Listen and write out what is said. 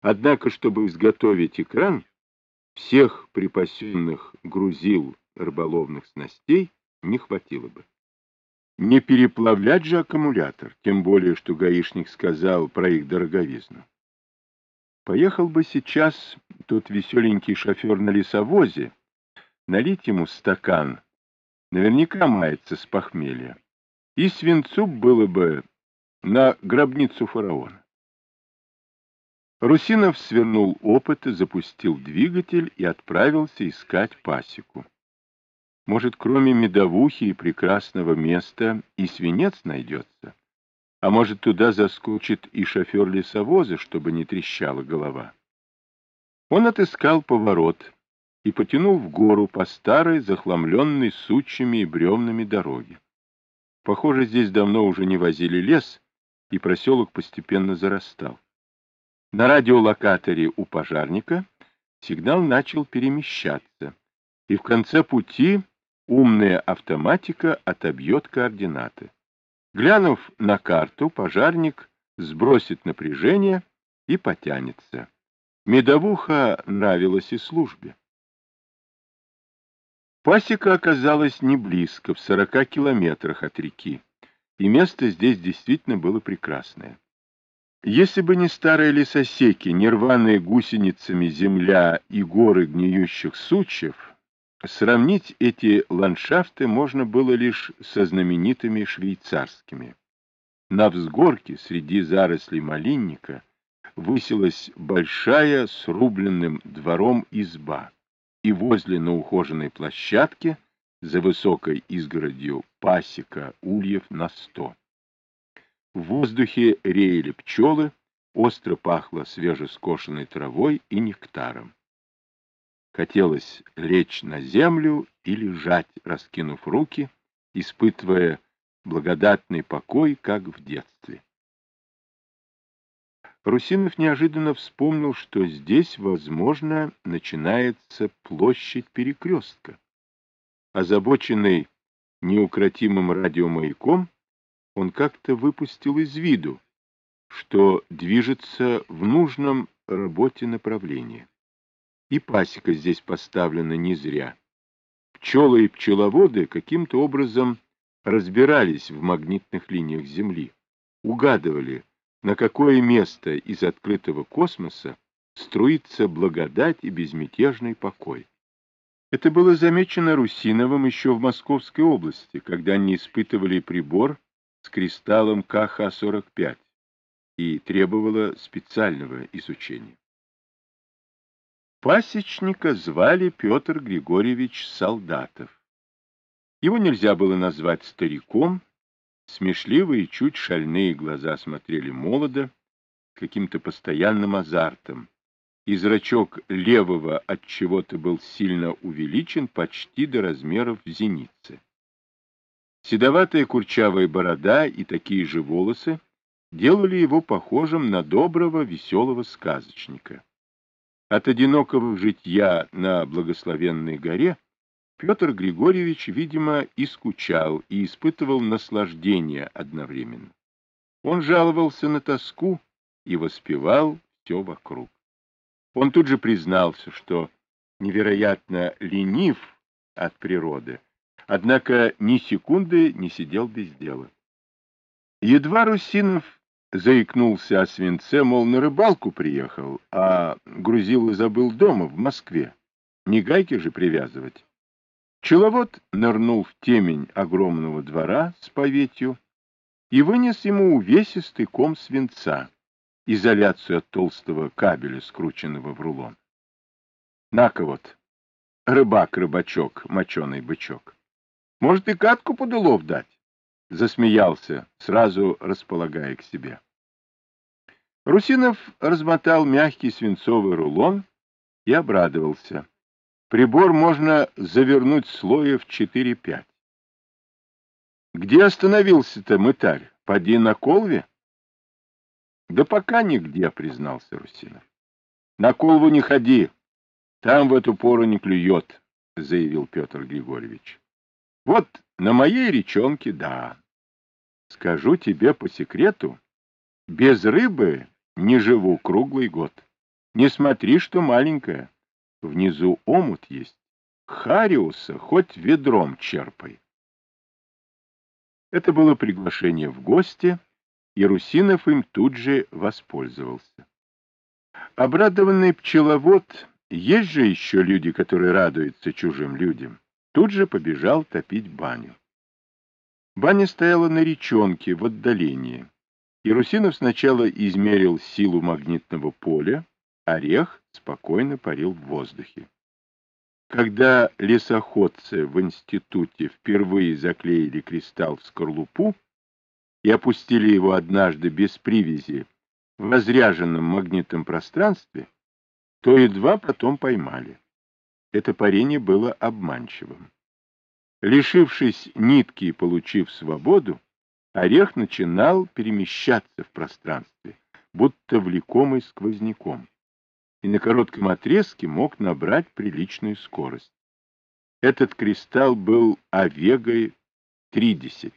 Однако, чтобы изготовить экран, всех припасенных грузил рыболовных снастей не хватило бы. Не переплавлять же аккумулятор, тем более, что гаишник сказал про их дороговизну. Поехал бы сейчас тот веселенький шофер на лесовозе, налить ему стакан, наверняка мается с похмелья, и свинцу было бы на гробницу фараона. Русинов свернул опыт, запустил двигатель и отправился искать пасеку. Может, кроме медовухи и прекрасного места и свинец найдется? А может, туда заскочит и шофер лесовоза, чтобы не трещала голова? Он отыскал поворот и потянул в гору по старой, захламленной сучьями и бревнами дороге. Похоже, здесь давно уже не возили лес, и проселок постепенно зарастал. На радиолокаторе у пожарника сигнал начал перемещаться, и в конце пути умная автоматика отобьет координаты. Глянув на карту, пожарник сбросит напряжение и потянется. Медовуха нравилась и службе. Пасека оказалась не близко, в сорока километрах от реки, и место здесь действительно было прекрасное. Если бы не старые лесосеки, нерваные гусеницами земля и горы гниющих сучьев, сравнить эти ландшафты можно было лишь со знаменитыми швейцарскими. На взгорке среди зарослей малинника высилась большая с рубленным двором изба, и возле на ухоженной площадке за высокой изгородью пасека ульев на сто. В воздухе реяли пчелы, остро пахло свежескошенной травой и нектаром. Хотелось лечь на землю и лежать, раскинув руки, испытывая благодатный покой, как в детстве. Русинов неожиданно вспомнил, что здесь, возможно, начинается площадь перекрестка. Озабоченный неукротимым радиомаяком, он как-то выпустил из виду, что движется в нужном работе направлении. И пасека здесь поставлена не зря. Пчелы и пчеловоды каким-то образом разбирались в магнитных линиях Земли, угадывали, на какое место из открытого космоса струится благодать и безмятежный покой. Это было замечено Русиновым еще в Московской области, когда они испытывали прибор с кристаллом КХ-45 и требовало специального изучения. Пасечника звали Петр Григорьевич Солдатов. Его нельзя было назвать стариком, смешливые, чуть шальные глаза смотрели молодо, каким-то постоянным азартом, и зрачок левого от чего-то был сильно увеличен почти до размеров зеницы. Седоватая курчавая борода и такие же волосы делали его похожим на доброго, веселого сказочника. От одинокого житья на благословенной горе Петр Григорьевич, видимо, и скучал, и испытывал наслаждение одновременно. Он жаловался на тоску и воспевал все вокруг. Он тут же признался, что невероятно ленив от природы, однако ни секунды не сидел без дела. Едва Русинов заикнулся о свинце, мол, на рыбалку приехал, а грузил и забыл дома, в Москве. Не гайки же привязывать. Пчеловод нырнул в темень огромного двора с поветью и вынес ему увесистый ком свинца, изоляцию от толстого кабеля, скрученного в рулон. На-ка вот, рыбак-рыбачок, моченый бычок. Может, и катку под улов дать? Засмеялся, сразу располагая к себе. Русинов размотал мягкий свинцовый рулон и обрадовался. Прибор можно завернуть слоев 4-5. Где остановился-то мытарь? Поди на колве? Да пока нигде, признался Русинов. На колву не ходи, там в эту пору не клюет, заявил Петр Григорьевич. Вот на моей речонке, да. Скажу тебе по секрету, без рыбы не живу круглый год. Не смотри, что маленькая. Внизу омут есть. Хариуса хоть ведром черпай. Это было приглашение в гости, и Русинов им тут же воспользовался. Обрадованный пчеловод, есть же еще люди, которые радуются чужим людям, тут же побежал топить баню. Баня стояла на речонке в отдалении. Ярусинов сначала измерил силу магнитного поля, орех спокойно парил в воздухе. Когда лесоходцы в институте впервые заклеили кристалл в скорлупу и опустили его однажды без привязи в разряженном магнитном пространстве, то едва потом поймали. Это парение было обманчивым. Лишившись нитки и получив свободу, орех начинал перемещаться в пространстве, будто влекомый сквозняком и на коротком отрезке мог набрать приличную скорость. Этот кристалл был Овегой 30.